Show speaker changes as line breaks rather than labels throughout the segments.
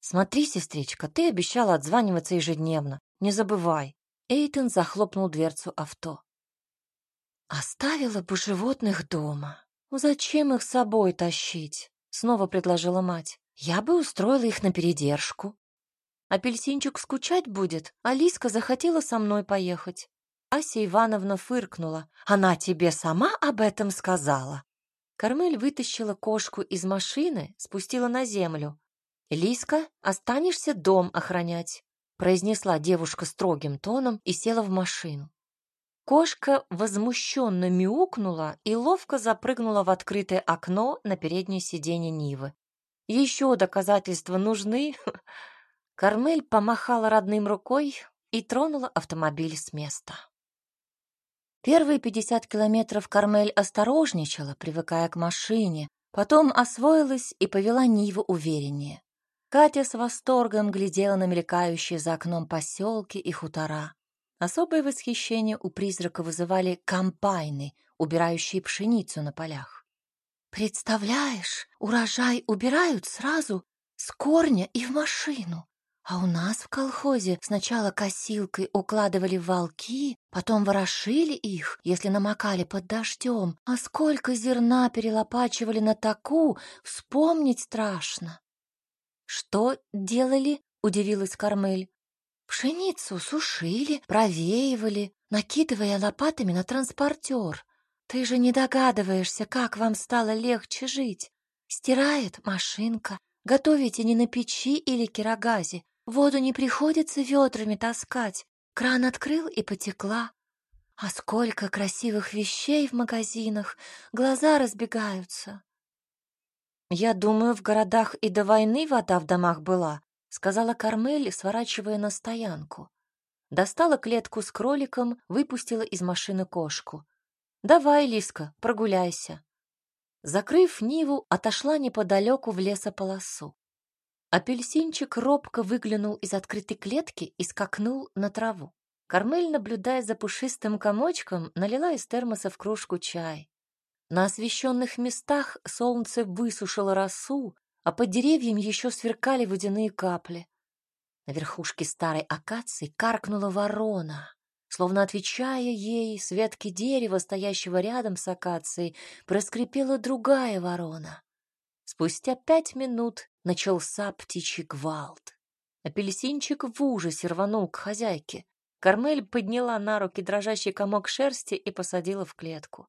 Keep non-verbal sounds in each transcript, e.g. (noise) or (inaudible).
Смотри, сестричка, ты обещала отзваниваться ежедневно. Не забывай. Эйтон захлопнул дверцу авто. Оставила бы животных дома. Зачем их с собой тащить? Снова предложила мать. Я бы устроила их на передержку. Апельсинчик скучать будет, Алиска захотела со мной поехать. Ася Ивановна фыркнула. Она тебе сама об этом сказала. Кармель вытащила кошку из машины, спустила на землю. «Лиска, останешься дом охранять», — произнесла девушка строгим тоном и села в машину. Кошка возмущенно мяукнула и ловко запрыгнула в открытое окно на переднее сиденье Нивы. Еще доказательства нужны. (laughs) Кармель помахала родным рукой и тронула автомобиль с места. Первые пятьдесят километров Кармель осторожничала, привыкая к машине, потом освоилась и повела Ниву увереннее. Катя с восторгом глядела на мелькающие за окном поселки и хутора. Особое восхищение у призрака вызывали комбайны, убирающие пшеницу на полях. «Представляешь, урожай убирают сразу с корня и в машину. А у нас в колхозе сначала косилкой укладывали волки, потом ворошили их, если намокали под дождем. А сколько зерна перелопачивали на таку, вспомнить страшно. «Что делали?» — удивилась Кармель. «Пшеницу сушили, провеивали, накидывая лопатами на транспортер. Ты же не догадываешься, как вам стало легче жить. Стирает машинка, готовите не на печи или кирогазе. Воду не приходится ведрами таскать. Кран открыл и потекла. А сколько красивых вещей в магазинах, глаза разбегаются. Я думаю, в городах и до войны вода в домах была, сказала Кармель, сворачивая на стоянку. Достала клетку с кроликом, выпустила из машины кошку. «Давай, Лиска, прогуляйся». Закрыв Ниву, отошла неподалеку в лесополосу. Апельсинчик робко выглянул из открытой клетки и скакнул на траву. Кармель, наблюдая за пушистым комочком, налила из термоса в кружку чай. На освещенных местах солнце высушило росу, а под деревьями еще сверкали водяные капли. На верхушке старой акации каркнула ворона. Словно отвечая ей, с ветки дерева, стоящего рядом с акацией, проскрипела другая ворона. Спустя пять минут начался птичий гвалт. Апельсинчик в ужасе рванул к хозяйке. Кармель подняла на руки дрожащий комок шерсти и посадила в клетку.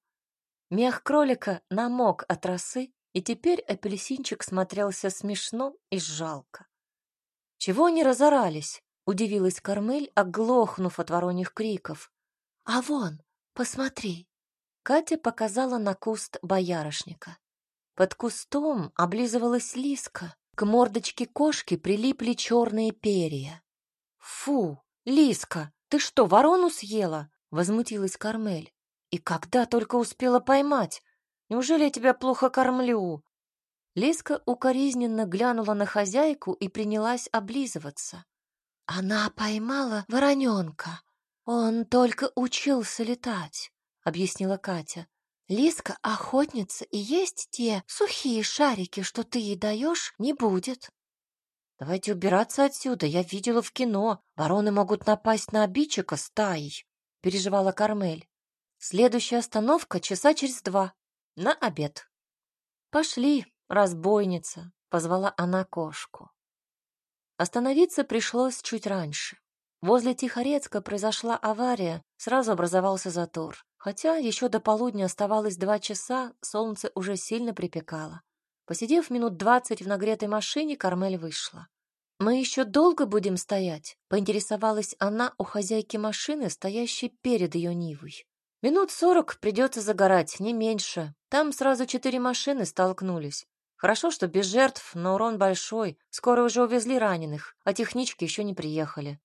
Мех кролика намок от росы, и теперь апельсинчик смотрелся смешно и жалко. «Чего они разорались?» — удивилась Кармель, оглохнув от вороньих криков. «А вон, посмотри!» Катя показала на куст боярышника. Под кустом облизывалась лиска. К мордочке кошки прилипли черные перья. «Фу, лиска, ты что, ворону съела?» — возмутилась Кармель. «И когда только успела поймать? Неужели я тебя плохо кормлю?» Лиска укоризненно глянула на хозяйку и принялась облизываться. «Она поймала вороненка. Он только учился летать», — объяснила Катя. Лиска охотница, и есть те сухие шарики, что ты ей даешь, не будет. Давайте убираться отсюда. Я видела в кино. Вороны могут напасть на обидчика стаей, переживала Кармель. Следующая остановка часа через два. На обед. Пошли, разбойница, позвала она кошку. Остановиться пришлось чуть раньше. Возле Тихорецка произошла авария, сразу образовался затор. Хотя еще до полудня оставалось два часа, солнце уже сильно припекало. Посидев минут двадцать в нагретой машине, Кармель вышла. «Мы еще долго будем стоять?» — поинтересовалась она у хозяйки машины, стоящей перед ее Нивой. «Минут сорок придется загорать, не меньше. Там сразу четыре машины столкнулись. Хорошо, что без жертв, но урон большой. Скоро уже увезли раненых, а технички еще не приехали.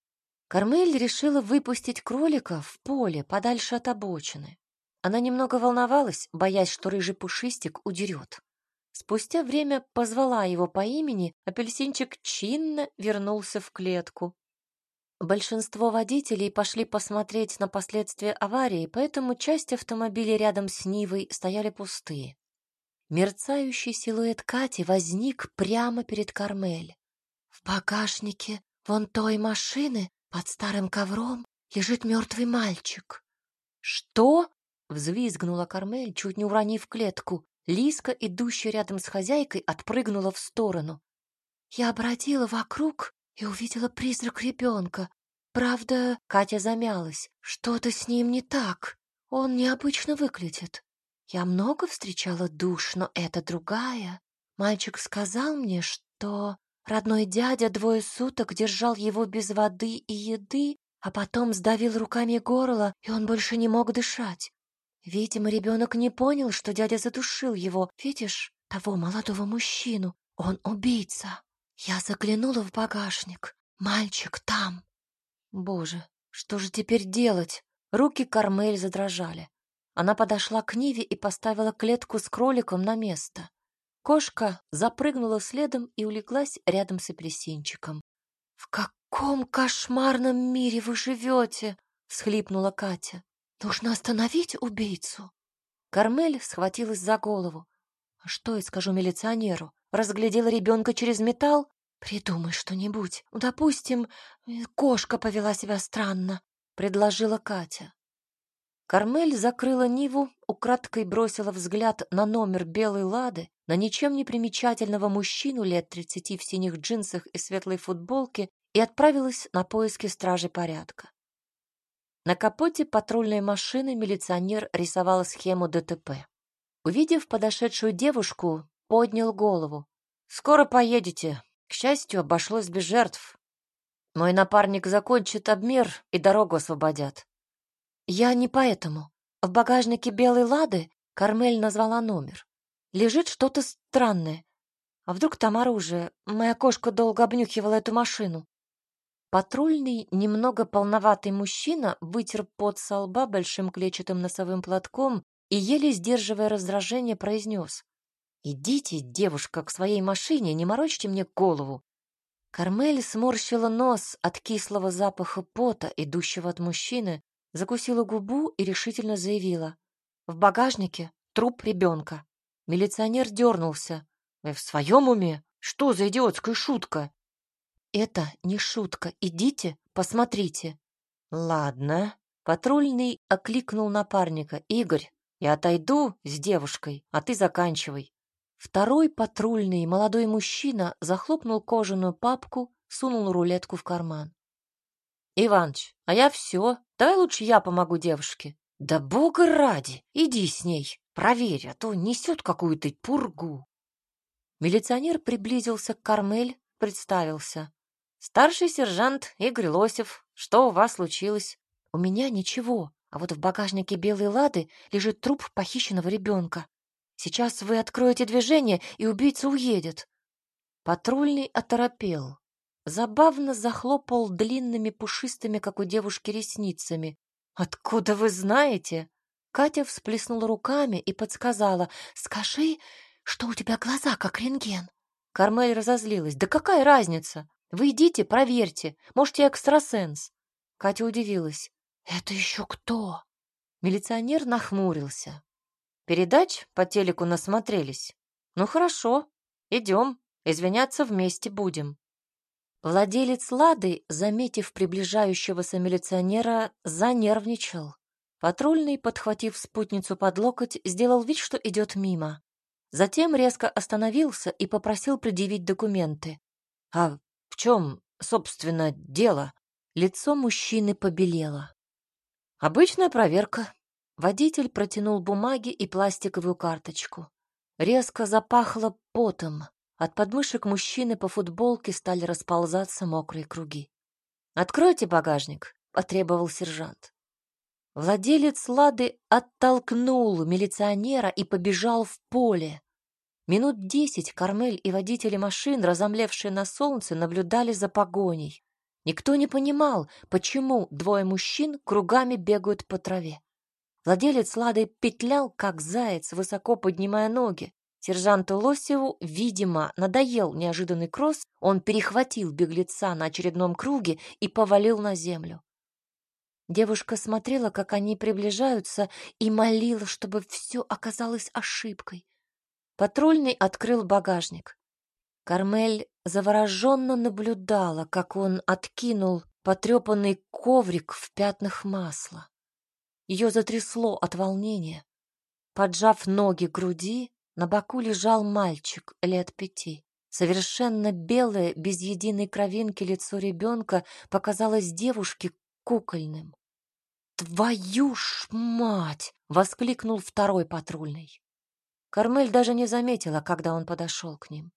Кармель решила выпустить кролика в поле, подальше от обочины. Она немного волновалась, боясь, что рыжий пушистик удерет. Спустя время позвала его по имени, апельсинчик чинно вернулся в клетку. Большинство водителей пошли посмотреть на последствия аварии, поэтому часть автомобилей рядом с Нивой стояли пустые. Мерцающий силуэт Кати возник прямо перед Кармель. В багажнике вон той машины под старым ковром лежит мертвый мальчик». «Что?» — взвизгнула Кармель, чуть не уронив клетку. Лиска, идущая рядом с хозяйкой, отпрыгнула в сторону. Я обратила вокруг и увидела призрак ребенка. Правда, Катя замялась. Что-то с ним не так. Он необычно выглядит. Я много встречала душ, но это другая. Мальчик сказал мне, что родной дядя двое суток держал его без воды и еды, а потом сдавил руками горло, и он больше не мог дышать. Видимо, ребенок не понял, что дядя задушил его. Видишь, того молодого мужчину. Он убийца. Я заглянула в багажник. Мальчик там. Боже, что же теперь делать? Руки Кармель задрожали. Она подошла к Ниве и поставила клетку с кроликом на место. Кошка запрыгнула следом и улеглась рядом с апельсинчиком. «В каком кошмарном мире вы живете?» — всхлипнула Катя. Нужно остановить убийцу. Кармель схватилась за голову. А что я скажу милиционеру? Разглядела ребенка через металл? Придумай что-нибудь. Допустим, э, кошка повела себя странно, предложила Катя. Кармель закрыла Ниву, украдкой бросила взгляд на номер белой лады, на ничем не примечательного мужчину лет тридцати в синих джинсах и светлой футболке и отправилась на поиски стражи порядка. На капоте патрульной машины милиционер рисовал схему ДТП. Увидев подошедшую девушку, поднял голову. «Скоро поедете. К счастью, обошлось без жертв. Мой напарник закончит обмер и дорогу освободят». «Я не поэтому. В багажнике белой лады Кармель назвала номер. Лежит что-то странное. А вдруг там оружие? Моя кошка долго обнюхивала эту машину. Патрульный, немного полноватый мужчина вытер пот со лба большим клетчатым носовым платком и, еле сдерживая раздражение, произнес. «Идите, девушка, к своей машине, не морочьте мне голову». Кармель сморщила нос от кислого запаха пота, идущего от мужчины, закусила губу и решительно заявила. «В багажнике труп ребенка». Милиционер дернулся. «Вы в своем уме? Что за идиотская шутка?» Это не шутка. Идите, посмотрите. Ладно. Патрульный окликнул напарника. Игорь, я отойду с девушкой, а ты заканчивай. Второй патрульный молодой мужчина захлопнул кожаную папку, сунул рулетку в карман. Иваныч, а я все. Давай лучше я помогу девушке. Да бога ради, иди с ней, проверь, а то несет какую-то пургу. Милиционер приблизился к Кармель, представился. «Старший сержант Игорь Лосев, что у вас случилось?» «У меня ничего, а вот в багажнике белой лады лежит труп похищенного ребенка. Сейчас вы откроете движение, и убийца уедет». Патрульный оторопел. Забавно захлопал длинными пушистыми, как у девушки, ресницами. «Откуда вы знаете?» Катя всплеснула руками и подсказала. «Скажи, что у тебя глаза, как рентген». Кармель разозлилась. «Да какая разница? Вы идите, проверьте. Может, я экстрасенс. Катя удивилась. Это еще кто? Милиционер нахмурился. Передач по телеку насмотрелись. Ну хорошо, идем, извиняться вместе будем. Владелец Лады, заметив приближающегося милиционера, занервничал. Патрульный, подхватив спутницу под локоть, сделал вид, что идет мимо. Затем резко остановился и попросил предъявить документы. «А в чем, собственно, дело? Лицо мужчины побелело. Обычная проверка. Водитель протянул бумаги и пластиковую карточку. Резко запахло потом. От подмышек мужчины по футболке стали расползаться мокрые круги. «Откройте багажник», — потребовал сержант. Владелец Лады оттолкнул милиционера и побежал в поле. Минут десять Кармель и водители машин, разомлевшие на солнце, наблюдали за погоней. Никто не понимал, почему двое мужчин кругами бегают по траве. Владелец Лады петлял, как заяц, высоко поднимая ноги. Сержанту Лосеву, видимо, надоел неожиданный кросс, он перехватил беглеца на очередном круге и повалил на землю. Девушка смотрела, как они приближаются, и молила, чтобы все оказалось ошибкой. Патрульный открыл багажник. Кармель завороженно наблюдала, как он откинул потрепанный коврик в пятнах масла. Ее затрясло от волнения. Поджав ноги к груди, на боку лежал мальчик лет пяти. Совершенно белое, без единой кровинки лицо ребенка показалось девушке кукольным. «Твою ж мать!» — воскликнул второй патрульный. Кармель даже не заметила, когда он подошел к ним.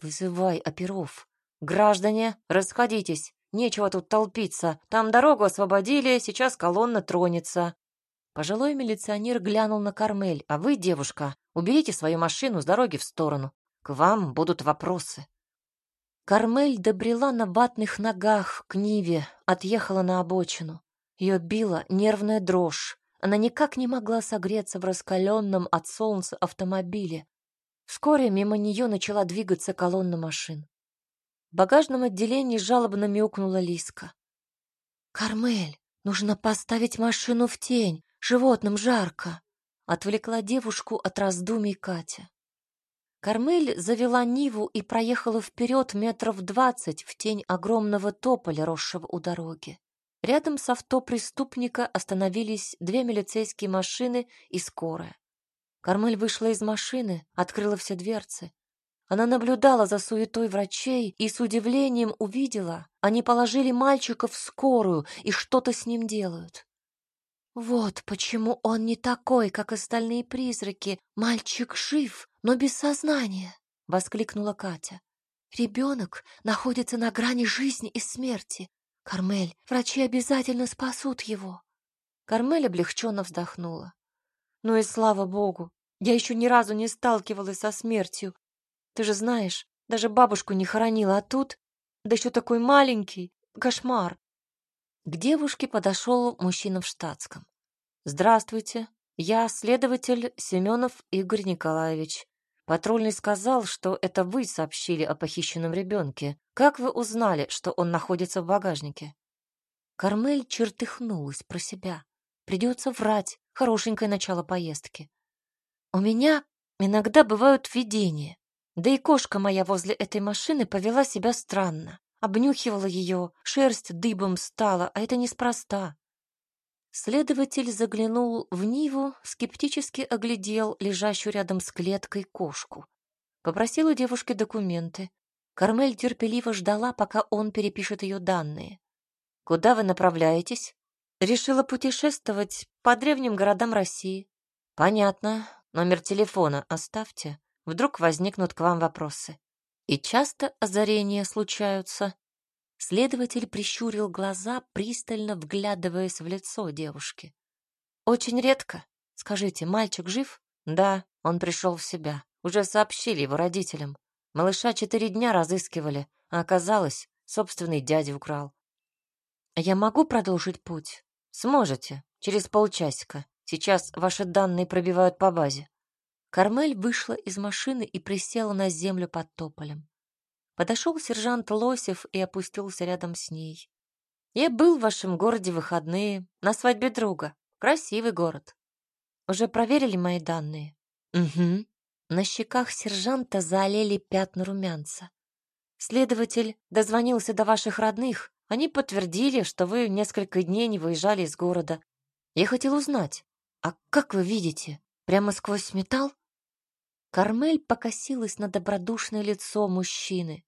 «Вызывай оперов. Граждане, расходитесь. Нечего тут толпиться. Там дорогу освободили, сейчас колонна тронется». Пожилой милиционер глянул на Кармель. «А вы, девушка, уберите свою машину с дороги в сторону. К вам будут вопросы». Кармель добрела на ватных ногах к Ниве, отъехала на обочину. Ее била нервная дрожь. Она никак не могла согреться в раскаленном от солнца автомобиле. Вскоре мимо нее начала двигаться колонна машин. В багажном отделении жалобно мяукнула Лиска. «Кармель, нужно поставить машину в тень, животным жарко», отвлекла девушку от раздумий Катя. Кармель завела Ниву и проехала вперед метров двадцать в тень огромного тополя, росшего у дороги. Рядом с авто преступника остановились две милицейские машины и скорая. Кармель вышла из машины, открыла все дверцы. Она наблюдала за суетой врачей и с удивлением увидела, они положили мальчика в скорую и что-то с ним делают. Вот почему он не такой, как остальные призраки. Мальчик жив, но без сознания, воскликнула Катя. Ребенок находится на грани жизни и смерти. «Кармель, врачи обязательно спасут его!» Кармель облегченно вздохнула. «Ну и слава богу! Я еще ни разу не сталкивалась со смертью. Ты же знаешь, даже бабушку не хоронила, а тут... Да еще такой маленький! Кошмар!» К девушке подошел мужчина в штатском. «Здравствуйте, я следователь Семенов Игорь Николаевич. Патрульный сказал, что это вы сообщили о похищенном ребенке. Как вы узнали, что он находится в багажнике? Кармель чертыхнулась про себя. Придется врать. Хорошенькое начало поездки. У меня иногда бывают видения. Да и кошка моя возле этой машины повела себя странно. Обнюхивала ее, шерсть дыбом стала, а это неспроста. Следователь заглянул в Ниву, скептически оглядел лежащую рядом с клеткой кошку. Попросил у девушки документы. Кармель терпеливо ждала, пока он перепишет ее данные. «Куда вы направляетесь?» «Решила путешествовать по древним городам России». «Понятно. Номер телефона оставьте. Вдруг возникнут к вам вопросы». «И часто озарения случаются?» Следователь прищурил глаза, пристально вглядываясь в лицо девушки. «Очень редко. Скажите, мальчик жив?» «Да, он пришел в себя. Уже сообщили его родителям. Малыша четыре дня разыскивали, а оказалось, собственный дядя украл». «Я могу продолжить путь?» «Сможете. Через полчасика. Сейчас ваши данные пробивают по базе». Кармель вышла из машины и присела на землю под тополем. Подошел сержант Лосев и опустился рядом с ней. «Я был в вашем городе выходные, на свадьбе друга. Красивый город. Уже проверили мои данные?» «Угу». На щеках сержанта заолели пятна румянца. «Следователь дозвонился до ваших родных. Они подтвердили, что вы несколько дней не выезжали из города. Я хотел узнать, а как вы видите? Прямо сквозь металл?» Кармель покосилась на добродушное лицо мужчины.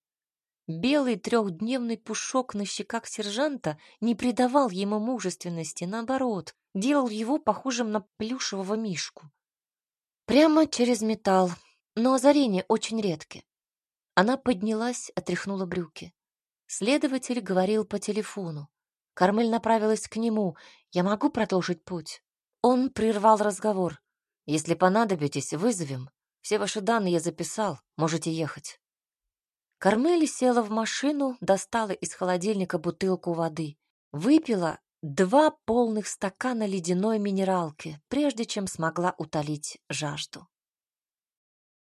Белый трехдневный пушок на щеках сержанта не придавал ему мужественности, наоборот, делал его похожим на плюшевого мишку. Прямо через металл, но озарения очень редки. Она поднялась, отряхнула брюки. Следователь говорил по телефону. Кармель направилась к нему. «Я могу продолжить путь?» Он прервал разговор. «Если понадобитесь, вызовем. Все ваши данные я записал. Можете ехать». Кармели села в машину, достала из холодильника бутылку воды. Выпила два полных стакана ледяной минералки, прежде чем смогла утолить жажду.